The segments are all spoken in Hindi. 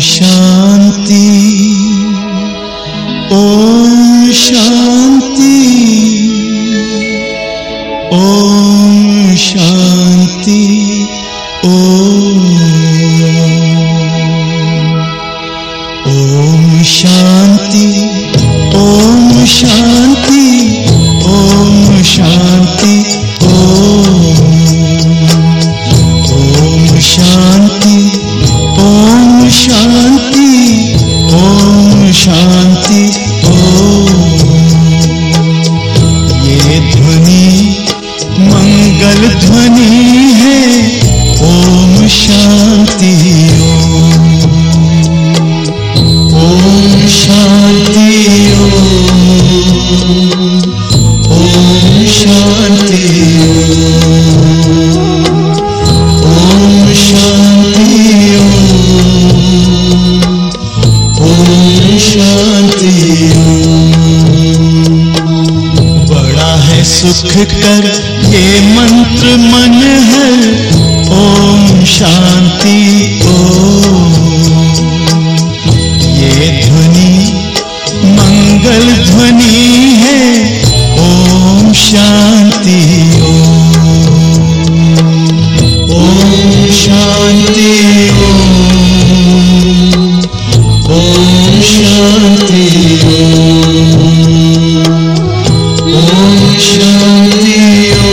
शन्ति। ॐ शि ॐ शांति। ओम शांति। ओम शांति। ओम शांति शांति। बड़ा है सुख कर ये मंत्र मन है। ॐ शान्ति ओ ये ध्वनि मङ्गल ध्वनि है ॐ शान्ति ॐ। शान्ति ॐ। शान्ति ॐ। शान्ति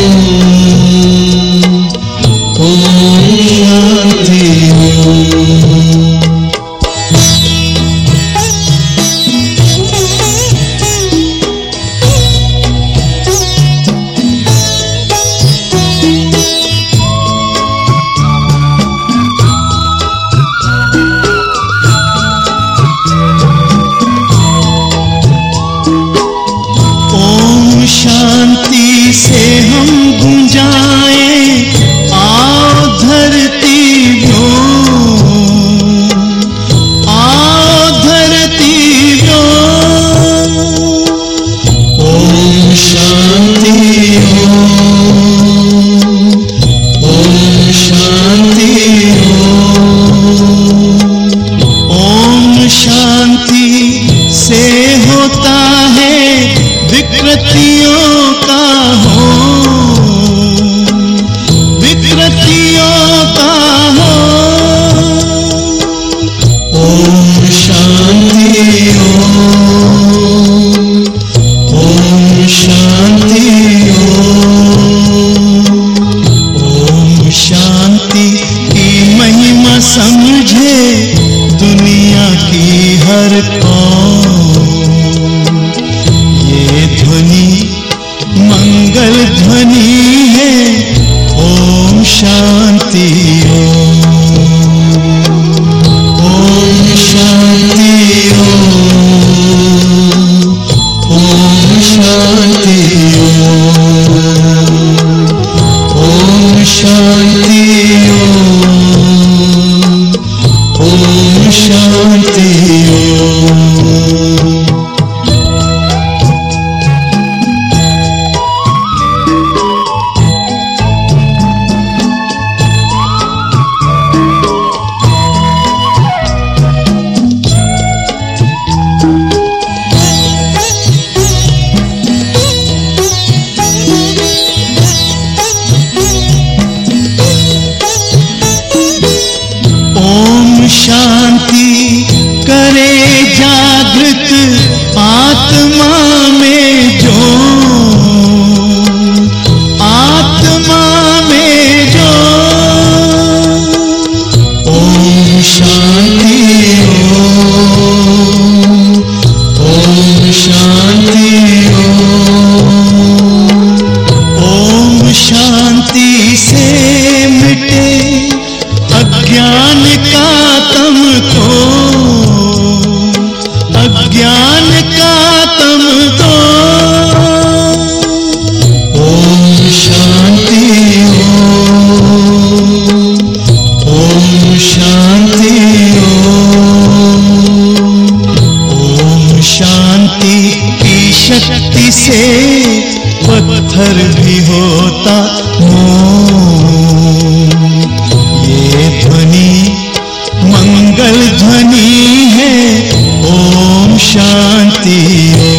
Lord. 想。पत्थर भी होता मोम। ये ध्वनि मंगल ध्वनि है ओम शांति। ओ